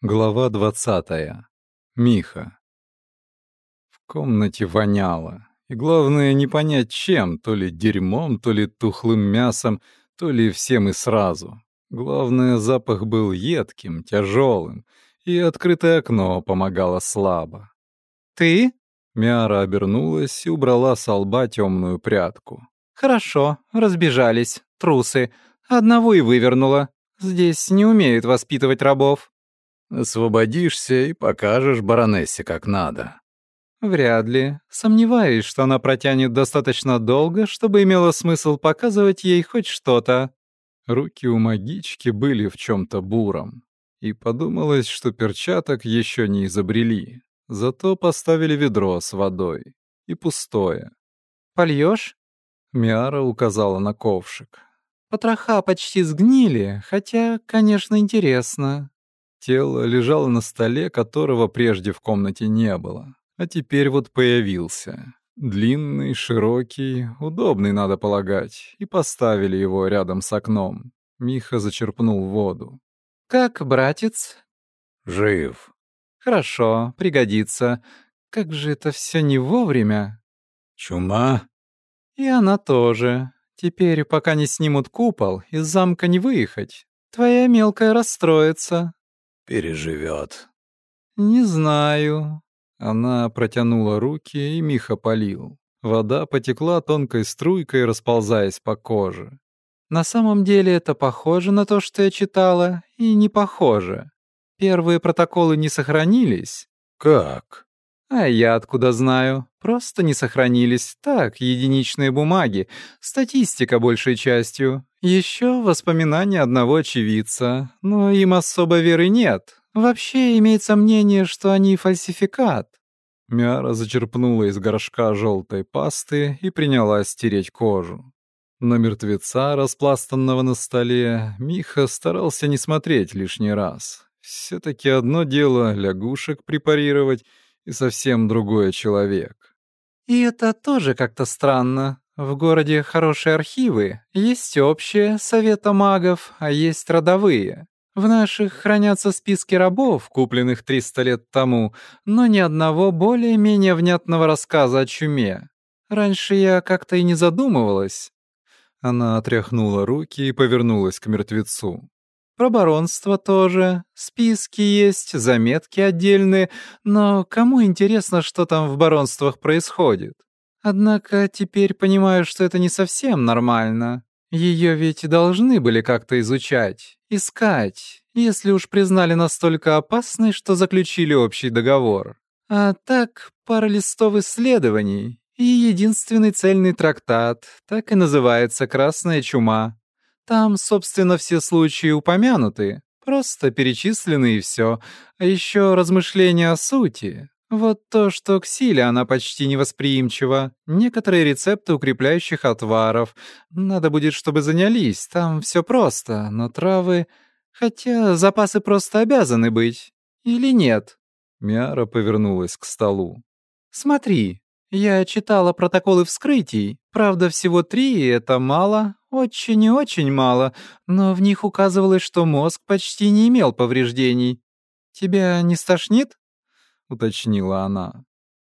Глава двадцатая. Миха. В комнате воняло. И главное не понять чем, то ли дерьмом, то ли тухлым мясом, то ли всем и сразу. Главное, запах был едким, тяжелым, и открытое окно помогало слабо. «Ты?» Миара обернулась и убрала с лба темную прядку. «Хорошо, разбежались, трусы. Одного и вывернула. Здесь не умеют воспитывать рабов». Освободишься и покажешь баронессе как надо. Вряд ли. Сомневаюсь, что она протянет достаточно долго, чтобы имело смысл показывать ей хоть что-то. Руки у магички были в чем-то буром. И подумалось, что перчаток еще не изобрели. Зато поставили ведро с водой. И пустое. «Польешь?» Миара указала на ковшик. «Потроха почти сгнили, хотя, конечно, интересно. Тело лежало на столе, которого прежде в комнате не было. А теперь вот появился. Длинный, широкий, удобный, надо полагать, и поставили его рядом с окном. Миха зачерпнул воду. «Как, братец?» «Жив». «Хорошо, пригодится. Как же это все не вовремя?» «Чума?» «И она тоже. Теперь, пока не снимут купол, из замка не выехать. Твоя мелкая расстроится» переживет. Не знаю. Она протянула руки, и Миха полил. Вода потекла тонкой струйкой, расползаясь по коже. На самом деле это похоже на то, что я читала, и не похоже. Первые протоколы не сохранились. Как? А я откуда знаю? Просто не сохранились. Так, единичные бумаги, статистика большей частью. Еще воспоминания одного очевидца, но им особо веры нет. Вообще имеется мнение, что они фальсификат. Мяра зачерпнула из горшка желтой пасты и принялась стереть кожу. На мертвеца, распластанного на столе, Миха старался не смотреть лишний раз. Все-таки одно дело лягушек препарировать, и совсем другой человек. И это тоже как-то странно. В городе хорошие архивы, есть общие, совета магов, а есть родовые. В наших хранятся списки рабов, купленных 300 лет тому, но ни одного более-менее внятного рассказа о чуме. Раньше я как-то и не задумывалась. Она отряхнула руки и повернулась к мертвецу. Про баронство тоже. Списки есть, заметки отдельные, но кому интересно, что там в баронствах происходит? Однако теперь понимаю, что это не совсем нормально. Ее ведь должны были как-то изучать, искать, если уж признали настолько опасной, что заключили общий договор. А так, пара листов исследований и единственный цельный трактат, так и называется «Красная чума». Там, собственно, все случаи упомянуты, просто перечислены и все. А еще размышления о сути, вот то, что к силе она почти невосприимчива. Некоторые рецепты укрепляющих отваров. Надо будет, чтобы занялись. Там все просто, но травы... Хотя запасы просто обязаны быть. Или нет?» Миара повернулась к столу. «Смотри, я читала протоколы вскрытий. Правда, всего три, и это мало. Очень и очень мало. Но в них указывалось, что мозг почти не имел повреждений. Тебя не стошнит?» — уточнила она.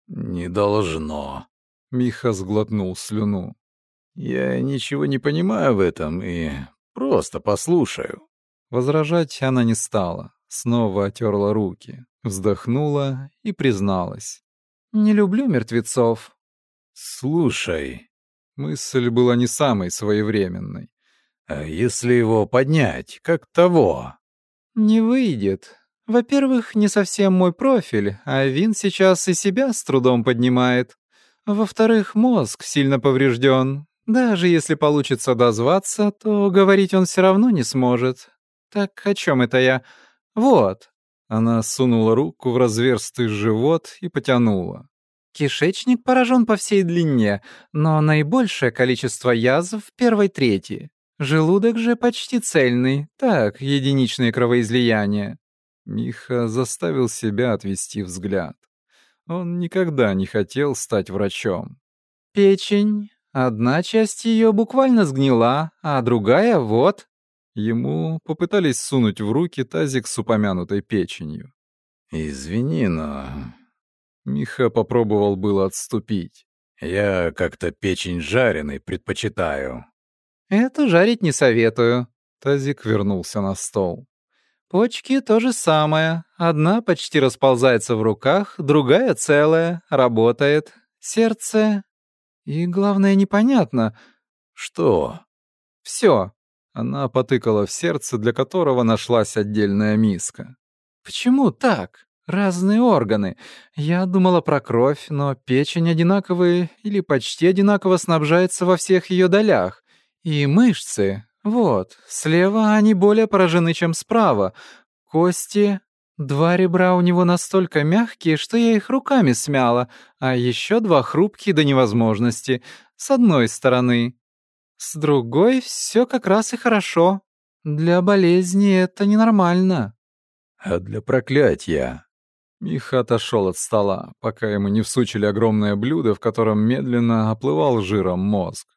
«Не должно». Миха сглотнул слюну. «Я ничего не понимаю в этом и просто послушаю». Возражать она не стала, снова отерла руки, вздохнула и призналась. «Не люблю мертвецов». «Слушай». Мысль была не самой своевременной. «А если его поднять, как того?» «Не выйдет. Во-первых, не совсем мой профиль, а Вин сейчас и себя с трудом поднимает. Во-вторых, мозг сильно поврежден. Даже если получится дозваться, то говорить он все равно не сможет. Так о чем это я? Вот. Она сунула руку в разверстый живот и потянула. Кишечник поражен по всей длине, но наибольшее количество язв в первой трети. Желудок же почти цельный, так, единичные кровоизлияния. Миха заставил себя отвести взгляд. Он никогда не хотел стать врачом. «Печень. Одна часть ее буквально сгнила, а другая — вот». Ему попытались сунуть в руки тазик с упомянутой печенью. «Извини, но...» Миха попробовал было отступить. «Я как-то печень жареной предпочитаю». «Это жарить не советую». Тазик вернулся на стол. Почки то же самое. Одна почти расползается в руках, другая целая, работает. Сердце... И главное, непонятно. Что? Все. Она потыкала в сердце, для которого нашлась отдельная миска. Почему так? Разные органы. Я думала про кровь, но печень одинаковые или почти одинаково снабжается во всех ее долях. И мышцы, вот, слева они более поражены, чем справа. Кости... Два ребра у него настолько мягкие, что я их руками смяла, а еще два хрупкие до невозможности. С одной стороны. С другой все как раз и хорошо. Для болезни это ненормально. А для проклятия? Миха отошел от стола, пока ему не всучили огромное блюдо, в котором медленно оплывал жиром мозг.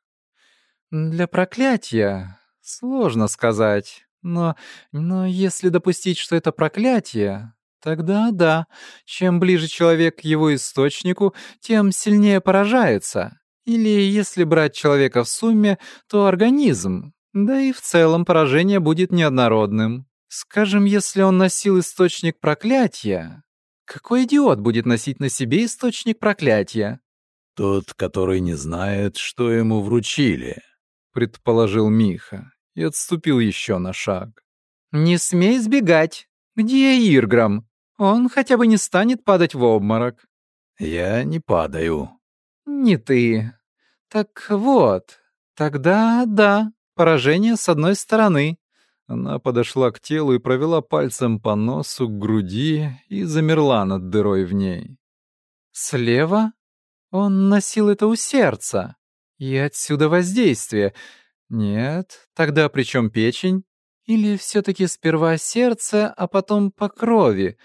Для проклятия Сложно сказать. Но, но если допустить, что это проклятие, тогда да, чем ближе человек к его источнику, тем сильнее поражается. Или если брать человека в сумме, то организм. Да и в целом поражение будет неоднородным. Скажем, если он носил источник проклятия, какой идиот будет носить на себе источник проклятия? Тот, который не знает, что ему вручили, предположил Миха и отступил еще на шаг. «Не смей сбегать! Где Ирграм? Он хотя бы не станет падать в обморок». «Я не падаю». «Не ты. Так вот, тогда да, поражение с одной стороны». Она подошла к телу и провела пальцем по носу, к груди и замерла над дырой в ней. «Слева? Он носил это у сердца. И отсюда воздействие. Нет, тогда при чем печень? Или все-таки сперва сердце, а потом по крови?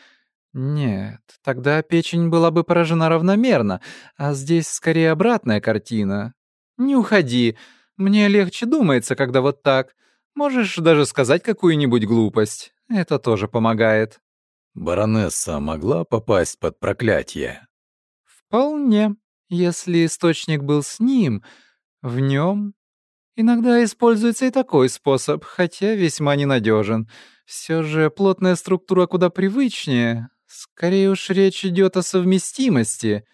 Нет, тогда печень была бы поражена равномерно, а здесь скорее обратная картина. Не уходи, мне легче думается, когда вот так. Можешь даже сказать какую-нибудь глупость. Это тоже помогает. Баронесса могла попасть под проклятие? Вполне. Если источник был с ним, в нем Иногда используется и такой способ, хотя весьма ненадежен. Все же плотная структура куда привычнее. Скорее уж речь идет о совместимости.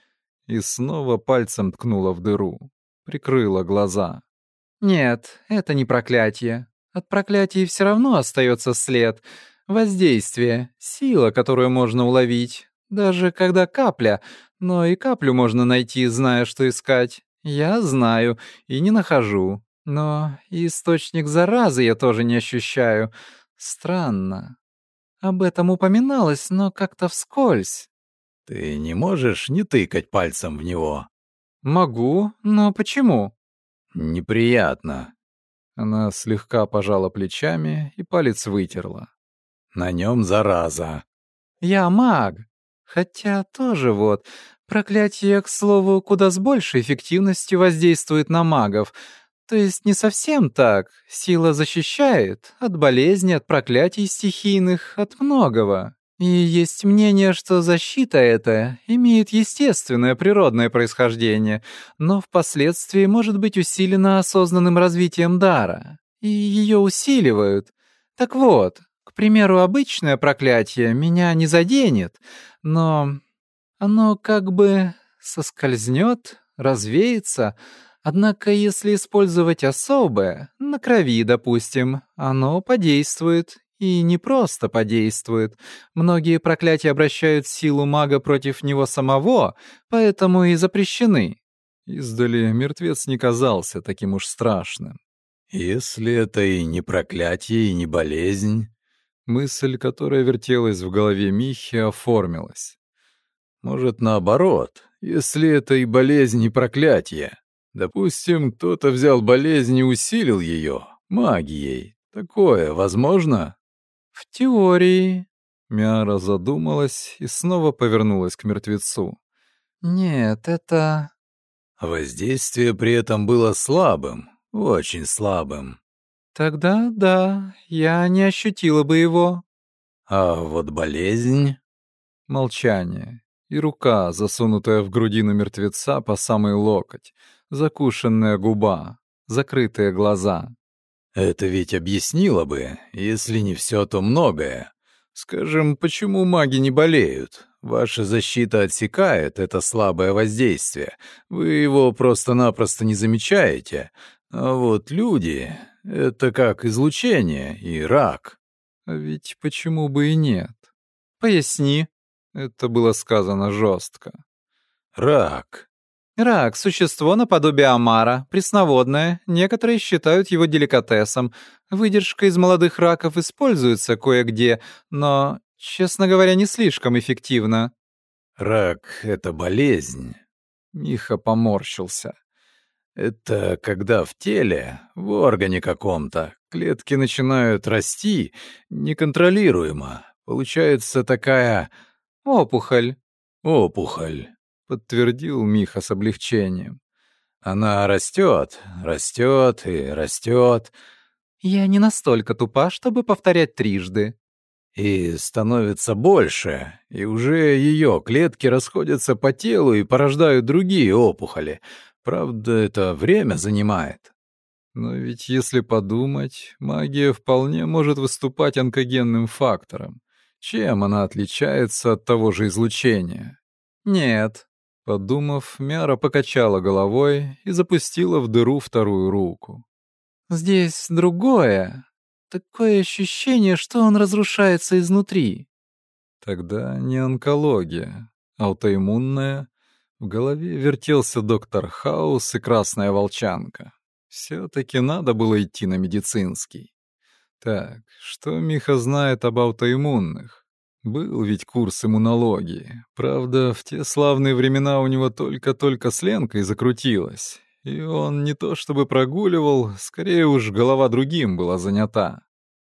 И снова пальцем ткнула в дыру. Прикрыла глаза. Нет, это не проклятие. От проклятий все равно остается след. Воздействие, сила, которую можно уловить. Даже когда капля, но и каплю можно найти, зная, что искать. Я знаю и не нахожу. Но источник заразы я тоже не ощущаю. Странно. Об этом упоминалось, но как-то вскользь. Ты не можешь не тыкать пальцем в него? Могу, но почему? Неприятно. Она слегка пожала плечами и палец вытерла. На нем зараза. Я маг. Хотя тоже вот, проклятие, к слову, куда с большей эффективностью воздействует на магов — то есть не совсем так. Сила защищает от болезни, от проклятий стихийных, от многого. И есть мнение, что защита эта имеет естественное природное происхождение, но впоследствии может быть усилена осознанным развитием дара. И ее усиливают. Так вот, к примеру, обычное проклятие меня не заденет, но оно как бы соскользнет, развеется, Однако, если использовать особое, на крови, допустим, оно подействует. И не просто подействует. Многие проклятия обращают силу мага против него самого, поэтому и запрещены. Издали мертвец не казался таким уж страшным. «Если это и не проклятие, и не болезнь...» Мысль, которая вертелась в голове Михи, оформилась. «Может, наоборот, если это и болезнь, и проклятие, Допустим, кто-то взял болезнь и усилил ее магией. Такое возможно? В теории. Мяра задумалась и снова повернулась к мертвецу. Нет, это... Воздействие при этом было слабым, очень слабым. Тогда да, я не ощутила бы его. А вот болезнь... Молчание. И рука, засунутая в грудину мертвеца по самый локоть, закушенная губа, закрытые глаза. Это ведь объяснило бы, если не все, то многое. Скажем, почему маги не болеют? Ваша защита отсекает это слабое воздействие. Вы его просто-напросто не замечаете. А вот люди — это как излучение и рак. А ведь почему бы и нет? Поясни. Это было сказано жестко. Рак Рак — существо наподобие омара, пресноводное, некоторые считают его деликатесом. Выдержка из молодых раков используется кое-где, но, честно говоря, не слишком эффективно. Рак — это болезнь. Миха поморщился. Это когда в теле, в органе каком-то, клетки начинают расти неконтролируемо. Получается такая... Опухоль. Опухоль подтвердил Миха с облегчением. Она растет, растет и растет. Я не настолько тупа, чтобы повторять трижды. И становится больше, и уже ее клетки расходятся по телу и порождают другие опухоли. Правда, это время занимает. Но ведь если подумать, магия вполне может выступать онкогенным фактором. Чем она отличается от того же излучения? Нет, Подумав, Мяра покачала головой и запустила в дыру вторую руку. «Здесь другое. Такое ощущение, что он разрушается изнутри». Тогда не онкология, аутоиммунная. В голове вертелся доктор Хаус и красная волчанка. Все-таки надо было идти на медицинский. Так, что Миха знает об аутоиммунных? Был ведь курс иммунологии. Правда, в те славные времена у него только-только с Ленкой закрутилось. И он не то чтобы прогуливал, скорее уж голова другим была занята.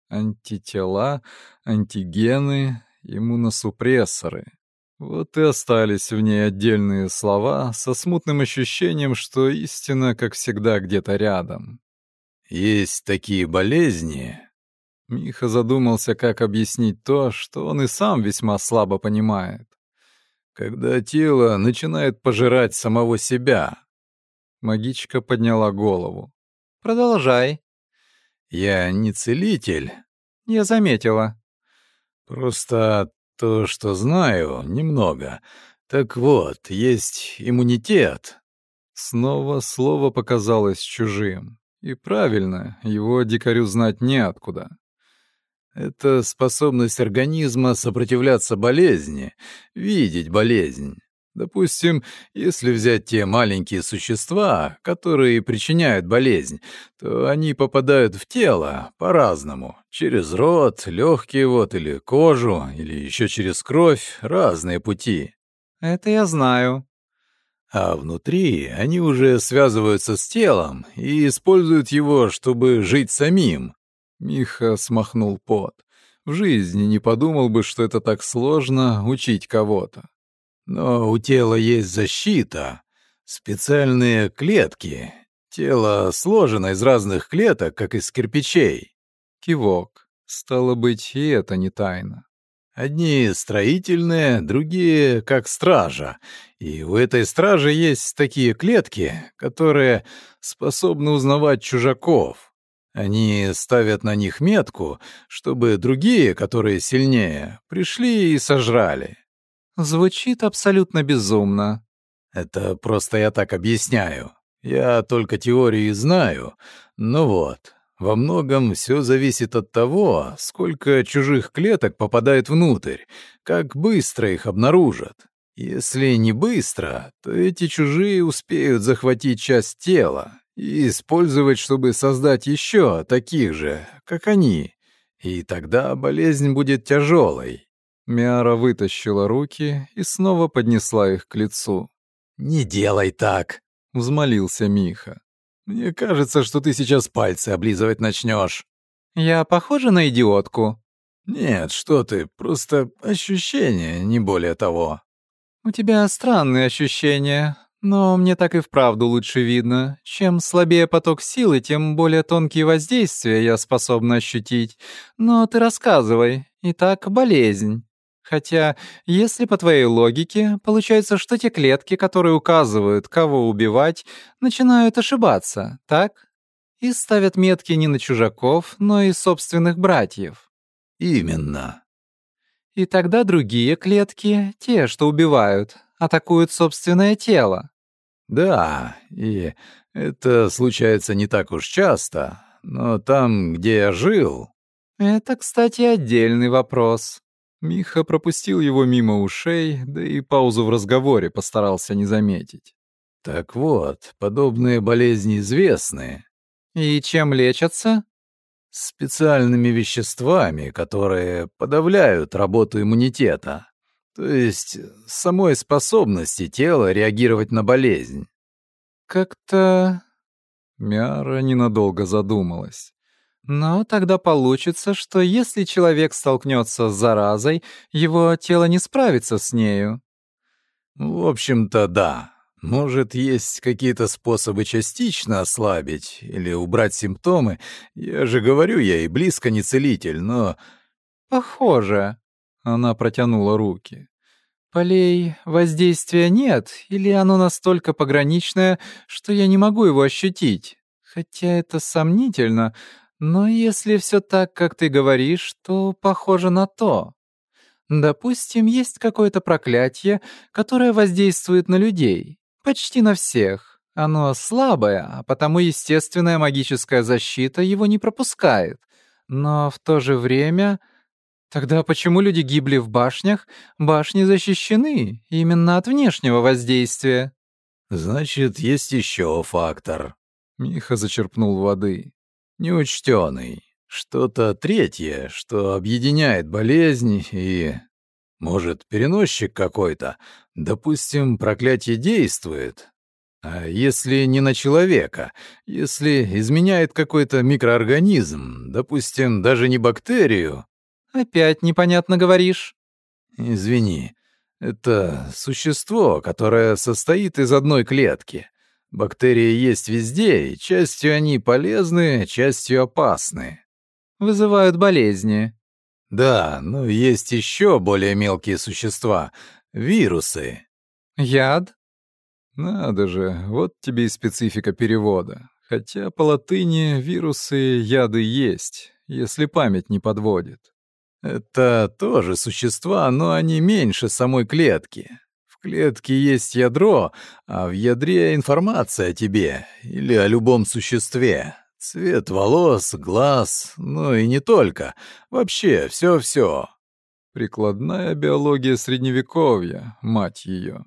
Антитела, антигены, иммуносупрессоры. Вот и остались в ней отдельные слова со смутным ощущением, что истина, как всегда, где-то рядом. «Есть такие болезни, Миха задумался, как объяснить то, что он и сам весьма слабо понимает. Когда тело начинает пожирать самого себя. Магичка подняла голову. «Продолжай». «Я не целитель». «Я заметила». «Просто то, что знаю, немного. Так вот, есть иммунитет». Снова слово показалось чужим. И правильно, его дикарю знать неоткуда. Это способность организма сопротивляться болезни, видеть болезнь. Допустим, если взять те маленькие существа, которые причиняют болезнь, то они попадают в тело по-разному. Через рот, легкие вот или кожу, или еще через кровь, разные пути. Это я знаю. А внутри они уже связываются с телом и используют его, чтобы жить самим. Миха смахнул пот. В жизни не подумал бы, что это так сложно учить кого-то. Но у тела есть защита, специальные клетки. Тело сложено из разных клеток, как из кирпичей. Кивок. Стало быть, и это не тайна. Одни строительные, другие как стража. И у этой стражи есть такие клетки, которые способны узнавать чужаков. Они ставят на них метку, чтобы другие, которые сильнее, пришли и сожрали. Звучит абсолютно безумно. Это просто я так объясняю. Я только теории знаю. Но вот, во многом все зависит от того, сколько чужих клеток попадает внутрь, как быстро их обнаружат. Если не быстро, то эти чужие успеют захватить часть тела, и использовать, чтобы создать еще таких же, как они. И тогда болезнь будет тяжелой. Миара вытащила руки и снова поднесла их к лицу. «Не делай так!» — взмолился Миха. «Мне кажется, что ты сейчас пальцы облизывать начнешь. «Я похожа на идиотку?» «Нет, что ты, просто ощущение, не более того». «У тебя странные ощущения, Но мне так и вправду лучше видно. Чем слабее поток силы, тем более тонкие воздействия я способна ощутить. Но ты рассказывай. Итак, болезнь. Хотя, если по твоей логике, получается, что те клетки, которые указывают, кого убивать, начинают ошибаться, так? И ставят метки не на чужаков, но и собственных братьев. Именно. И тогда другие клетки, те, что убивают, атакуют собственное тело. Да, и это случается не так уж часто, но там, где я жил... Это, кстати, отдельный вопрос. Миха пропустил его мимо ушей, да и паузу в разговоре постарался не заметить. Так вот, подобные болезни известны. И чем лечатся? Специальными веществами, которые подавляют работу иммунитета. То есть самой способности тела реагировать на болезнь. Как-то... Мяра ненадолго задумалась. Но тогда получится, что если человек столкнется с заразой, его тело не справится с нею. В общем-то, да. Может, есть какие-то способы частично ослабить или убрать симптомы. Я же говорю, я и близко не целитель, но... Похоже. Она протянула руки. Полей воздействия нет, или оно настолько пограничное, что я не могу его ощутить. Хотя это сомнительно, но если все так, как ты говоришь, то похоже на то. Допустим, есть какое-то проклятие, которое воздействует на людей. Почти на всех. Оно слабое, а потому естественная магическая защита его не пропускает. Но в то же время... Тогда почему люди гибли в башнях? Башни защищены именно от внешнего воздействия. Значит, есть еще фактор. Миха зачерпнул воды неучтенный, что-то третье, что объединяет болезнь и... Может, переносчик какой-то? Допустим, проклятие действует. А если не на человека? Если изменяет какой-то микроорганизм, допустим, даже не бактерию? Опять непонятно говоришь. Извини. Это существо, которое состоит из одной клетки. Бактерии есть везде, и частью они полезны, частью опасны. Вызывают болезни. Да, но есть еще более мелкие существа — вирусы. Яд? Надо же, вот тебе и специфика перевода. Хотя по латыни вирусы, яды есть, если память не подводит. Это тоже существа, но они меньше самой клетки. В клетке есть ядро, а в ядре информация о тебе или о любом существе. Цвет волос, глаз, ну и не только. Вообще, все-все. Прикладная биология средневековья, мать ее.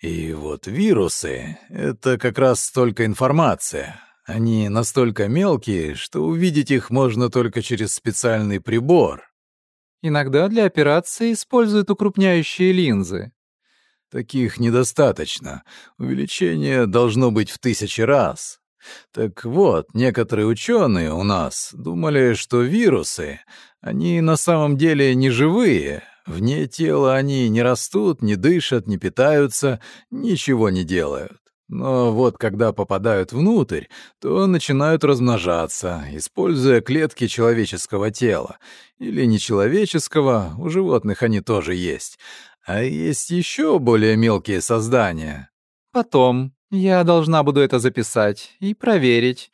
И вот вирусы — это как раз столько информация. Они настолько мелкие, что увидеть их можно только через специальный прибор. Иногда для операции используют укрупняющие линзы. Таких недостаточно. Увеличение должно быть в тысячи раз. Так вот, некоторые ученые у нас думали, что вирусы, они на самом деле не живые. Вне тела они не растут, не дышат, не питаются, ничего не делают. Но вот когда попадают внутрь, то начинают размножаться, используя клетки человеческого тела. Или нечеловеческого, у животных они тоже есть. А есть еще более мелкие создания. Потом. Я должна буду это записать и проверить.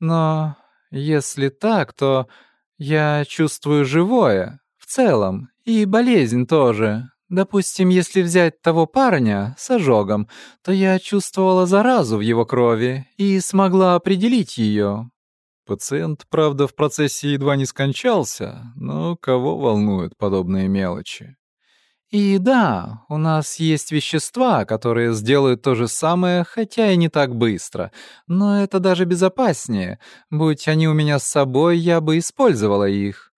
Но если так, то я чувствую живое в целом, и болезнь тоже. Допустим, если взять того парня с ожогом, то я чувствовала заразу в его крови и смогла определить ее. Пациент, правда, в процессе едва не скончался, но кого волнуют подобные мелочи? И да, у нас есть вещества, которые сделают то же самое, хотя и не так быстро. Но это даже безопаснее. Будь они у меня с собой, я бы использовала их.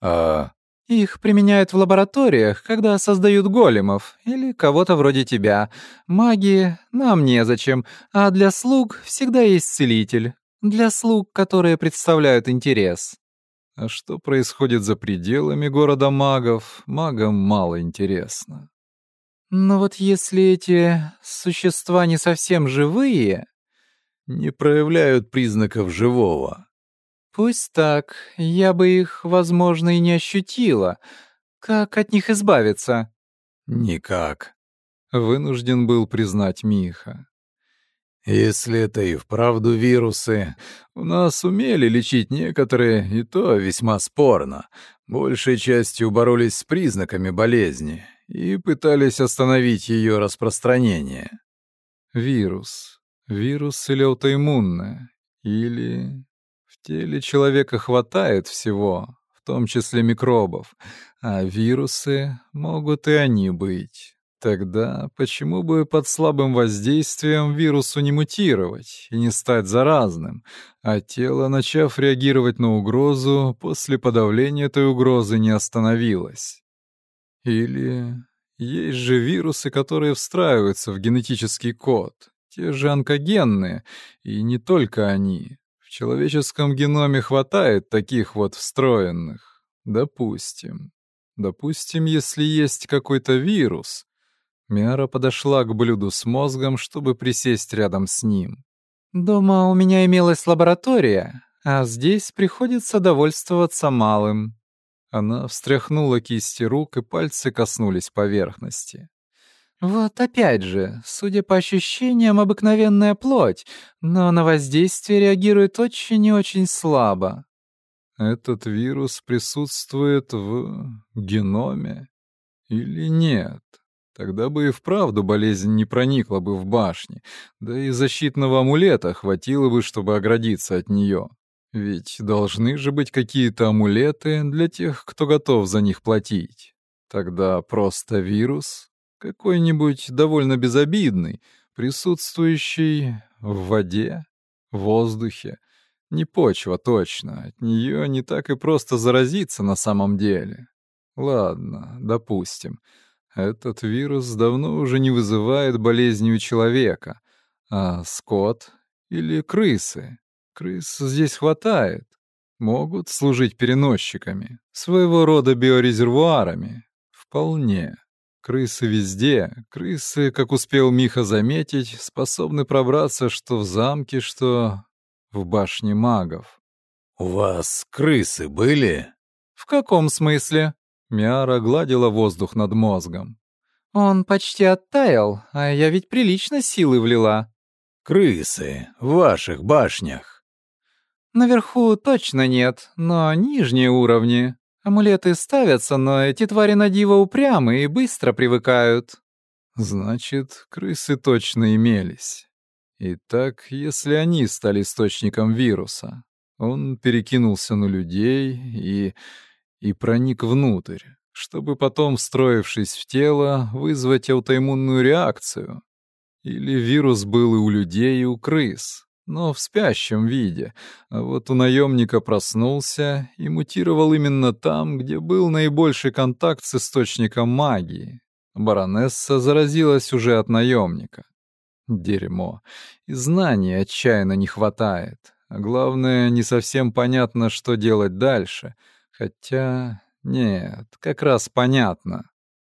А... Их применяют в лабораториях, когда создают големов или кого-то вроде тебя. Маги нам незачем, а для слуг всегда есть целитель. Для слуг, которые представляют интерес. А что происходит за пределами города магов, магам мало интересно. Но вот если эти существа не совсем живые... Не проявляют признаков живого. Пусть так, я бы их, возможно, и не ощутила. Как от них избавиться? Никак. Вынужден был признать Миха. Если это и вправду вирусы, у нас умели лечить некоторые, и то весьма спорно. Большей частью боролись с признаками болезни и пытались остановить ее распространение. Вирус. Вирус или аутоиммунное. Или... Теле человека хватает всего, в том числе микробов, а вирусы могут и они быть. Тогда почему бы под слабым воздействием вирусу не мутировать и не стать заразным, а тело, начав реагировать на угрозу, после подавления этой угрозы не остановилось? Или есть же вирусы, которые встраиваются в генетический код, те же онкогенные, и не только они. Человеческом геноме хватает таких вот встроенных. Допустим. Допустим, если есть какой-то вирус, Миара подошла к блюду с мозгом, чтобы присесть рядом с ним. «Дома у меня имелась лаборатория, а здесь приходится довольствоваться малым». Она встряхнула кисти рук, и пальцы коснулись поверхности. «Вот опять же, судя по ощущениям, обыкновенная плоть, но на воздействие реагирует очень и очень слабо». «Этот вирус присутствует в геноме или нет?» Тогда бы и вправду болезнь не проникла бы в башни, да и защитного амулета хватило бы, чтобы оградиться от нее. Ведь должны же быть какие-то амулеты для тех, кто готов за них платить. Тогда просто вирус, какой-нибудь довольно безобидный, присутствующий в воде, в воздухе. Не почва точно, от нее не так и просто заразиться на самом деле. Ладно, допустим. Этот вирус давно уже не вызывает болезни у человека, а скот или крысы. Крыс здесь хватает. Могут служить переносчиками, своего рода биорезервуарами. Вполне. Крысы везде. Крысы, как успел Миха заметить, способны пробраться что в замке, что в башне магов. «У вас крысы были?» «В каком смысле?» Миара гладила воздух над мозгом. «Он почти оттаял, а я ведь прилично силы влила». «Крысы в ваших башнях». «Наверху точно нет, но нижние уровни. Амулеты ставятся, но эти твари на диво упрямы и быстро привыкают». «Значит, крысы точно имелись. Итак, если они стали источником вируса, он перекинулся на людей и и проник внутрь, чтобы потом, встроившись в тело, вызвать аутоиммунную реакцию. Или вирус был и у людей, и у крыс, но в спящем виде, а вот у наемника проснулся и мутировал именно там, где был наибольший контакт с источником магии. Баронесса заразилась уже от наемника. Дерьмо. И знаний отчаянно не хватает. А главное, не совсем понятно, что делать дальше — Хотя... Нет, как раз понятно.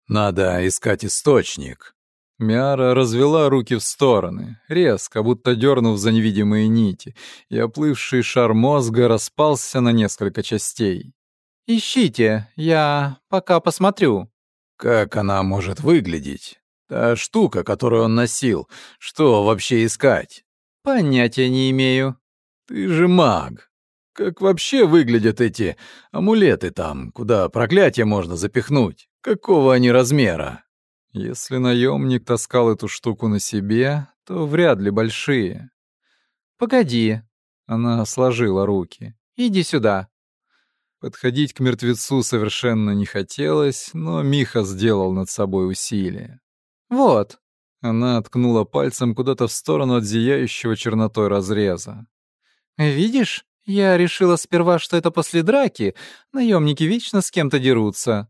Надо искать источник. Миара развела руки в стороны, резко, будто дернув за невидимые нити, и оплывший шар мозга распался на несколько частей. «Ищите, я пока посмотрю». «Как она может выглядеть? Та штука, которую он носил, что вообще искать?» «Понятия не имею». «Ты же маг. Как вообще выглядят эти амулеты там, куда проклятие можно запихнуть? Какого они размера? Если наемник таскал эту штуку на себе, то вряд ли большие. Погоди. Она сложила руки. Иди сюда. Подходить к мертвецу совершенно не хотелось, но Миха сделал над собой усилие. Вот. Она ткнула пальцем куда-то в сторону от зияющего чернотой разреза. «Видишь? Я решила сперва, что это после драки. Наемники вечно с кем-то дерутся.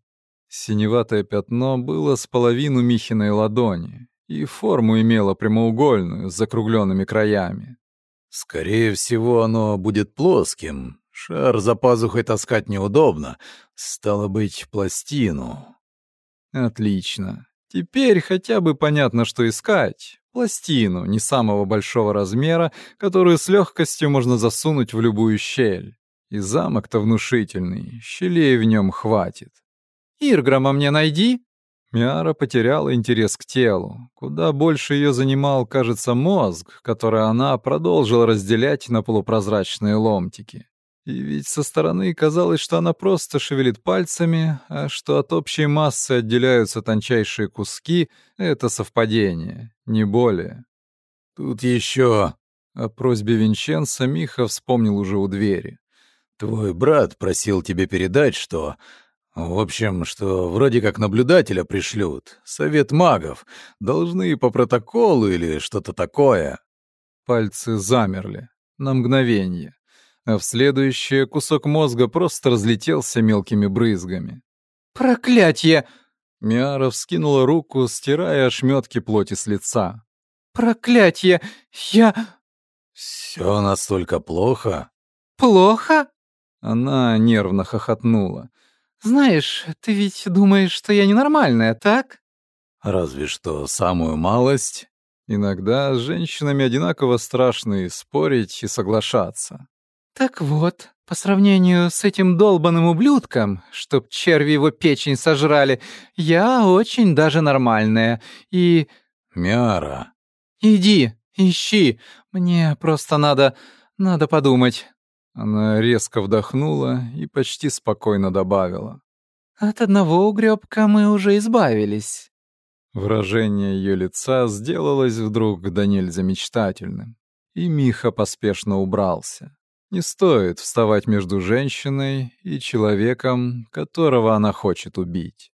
Синеватое пятно было с половину Михиной ладони и форму имело прямоугольную с закругленными краями. Скорее всего, оно будет плоским. Шар за пазухой таскать неудобно. Стало быть, пластину. Отлично. Теперь хотя бы понятно, что искать. Пластину не самого большого размера, которую с легкостью можно засунуть в любую щель. И замок-то внушительный, щелей в нем хватит. «Ирграма мне найди!» Миара потеряла интерес к телу. Куда больше ее занимал, кажется, мозг, который она продолжила разделять на полупрозрачные ломтики. И ведь со стороны казалось, что она просто шевелит пальцами, а что от общей массы отделяются тончайшие куски — это совпадение, не более. Тут еще о просьбе Винченца Миха вспомнил уже у двери. «Твой брат просил тебе передать, что... В общем, что вроде как наблюдателя пришлют. Совет магов. Должны по протоколу или что-то такое». Пальцы замерли на мгновение а в следующее кусок мозга просто разлетелся мелкими брызгами. «Проклятье!» Миара вскинула руку, стирая ошметки плоти с лица. «Проклятье! Я...» «Все настолько плохо?» «Плохо?» Она нервно хохотнула. «Знаешь, ты ведь думаешь, что я ненормальная, так?» «Разве что самую малость». Иногда с женщинами одинаково страшно и спорить, и соглашаться. Так вот, по сравнению с этим долбаным ублюдком, чтоб черви его печень сожрали, я очень даже нормальная. И... Мяра. Иди, ищи. Мне просто надо... надо подумать. Она резко вдохнула и почти спокойно добавила. От одного угрёбка мы уже избавились. Выражение ее лица сделалось вдруг до нельзя мечтательным, и Миха поспешно убрался. Не стоит вставать между женщиной и человеком, которого она хочет убить.